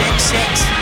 six six.